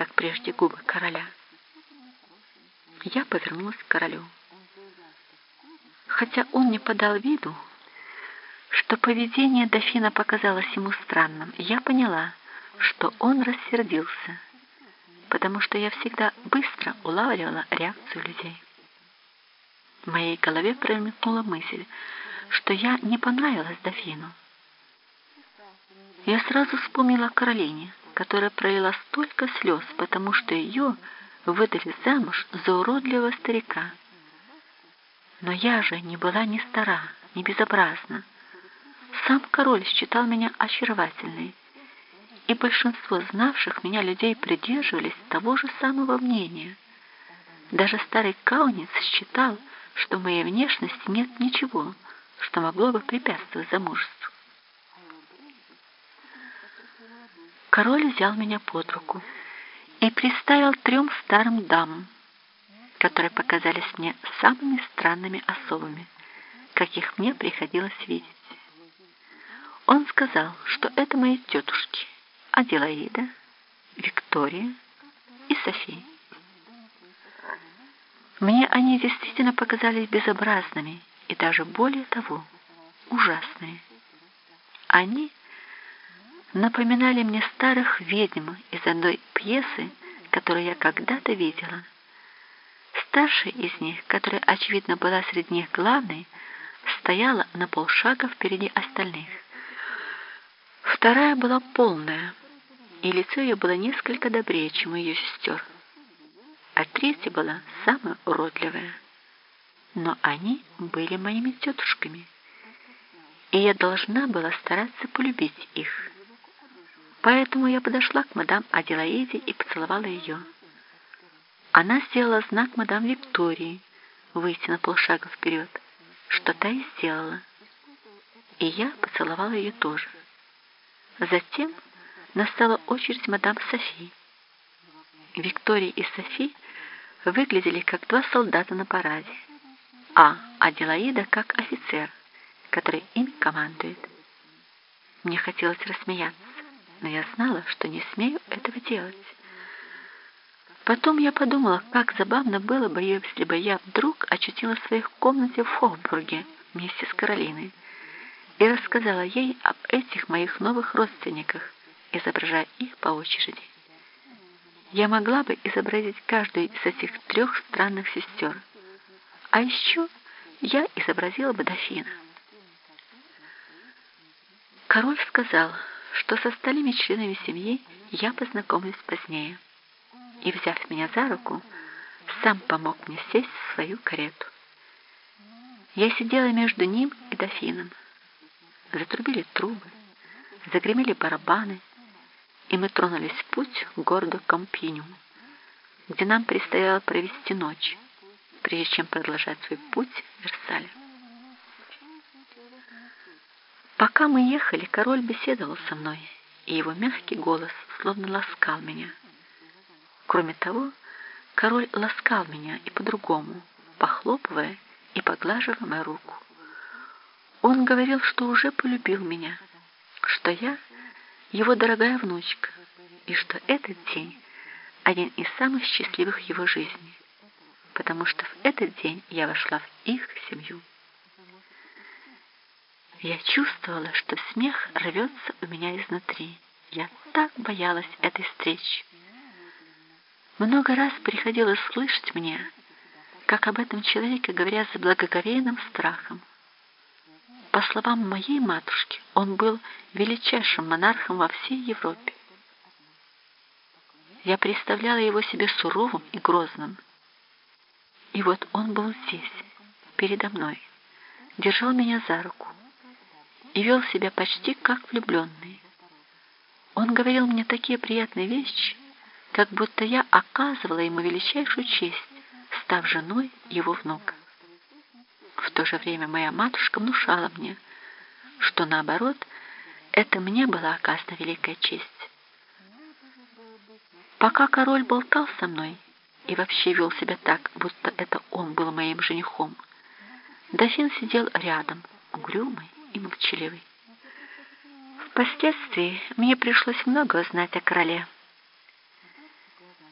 как прежде губы короля. Я повернулась к королю. Хотя он не подал виду, что поведение дофина показалось ему странным, я поняла, что он рассердился, потому что я всегда быстро улавливала реакцию людей. В моей голове промелькнула мысль, что я не понравилась дофину. Я сразу вспомнила о Каролине, которая пролила столько слез, потому что ее выдали замуж за уродливого старика. Но я же не была ни стара, ни безобразна. Сам король считал меня очаровательной, и большинство знавших меня людей придерживались того же самого мнения. Даже старый кауниц считал, что в моей внешности нет ничего, что могло бы препятствовать замужеству. Король взял меня под руку и приставил трем старым дамам, которые показались мне самыми странными особами, каких мне приходилось видеть. Он сказал, что это мои тетушки Аделаида, Виктория и София. Мне они действительно показались безобразными и даже более того, ужасные. Они напоминали мне старых ведьм из одной пьесы, которую я когда-то видела. Старшая из них, которая, очевидно, была среди них главной, стояла на полшага впереди остальных. Вторая была полная, и лицо ее было несколько добрее, чем у ее сестер а третья была самая уродливая. Но они были моими тетушками, и я должна была стараться полюбить их. Поэтому я подошла к мадам Аделаиде и поцеловала ее. Она сделала знак мадам Виктории выйти на полшага вперед, что та и сделала. И я поцеловала ее тоже. Затем настала очередь мадам Софи. Виктория и Софи выглядели как два солдата на параде, а Аделаида как офицер, который им командует. Мне хотелось рассмеяться, но я знала, что не смею этого делать. Потом я подумала, как забавно было бы, если бы я вдруг очутилась в своей комнате в Хохбурге вместе с Каролиной и рассказала ей об этих моих новых родственниках, изображая их по очереди я могла бы изобразить каждую из этих трех странных сестер. А еще я изобразила бы дофина. Король сказал, что с остальными членами семьи я познакомлюсь позднее. И, взяв меня за руку, сам помог мне сесть в свою карету. Я сидела между ним и дофином. Затрубили трубы, загремели барабаны, и мы тронулись в путь к городу Кампиню, где нам предстояло провести ночь, прежде чем продолжать свой путь в Версале. Пока мы ехали, король беседовал со мной, и его мягкий голос словно ласкал меня. Кроме того, король ласкал меня и по-другому, похлопывая и поглаживая мою руку. Он говорил, что уже полюбил меня, что я — его дорогая внучка, и что этот день один из самых счастливых его жизни, потому что в этот день я вошла в их семью. Я чувствовала, что смех рвется у меня изнутри. Я так боялась этой встречи. Много раз приходилось слышать мне, как об этом человеке говорят с благоговейным страхом. По словам моей матушки, он был величайшим монархом во всей Европе. Я представляла его себе суровым и грозным. И вот он был здесь, передо мной, держал меня за руку и вел себя почти как влюбленный. Он говорил мне такие приятные вещи, как будто я оказывала ему величайшую честь, став женой его внука. В то же время моя матушка внушала мне, что наоборот, это мне была оказана великая честь. Пока король болтал со мной и вообще вел себя так, будто это он был моим женихом, дофин сидел рядом, угрюмый и молчаливый. Впоследствии мне пришлось много узнать о короле.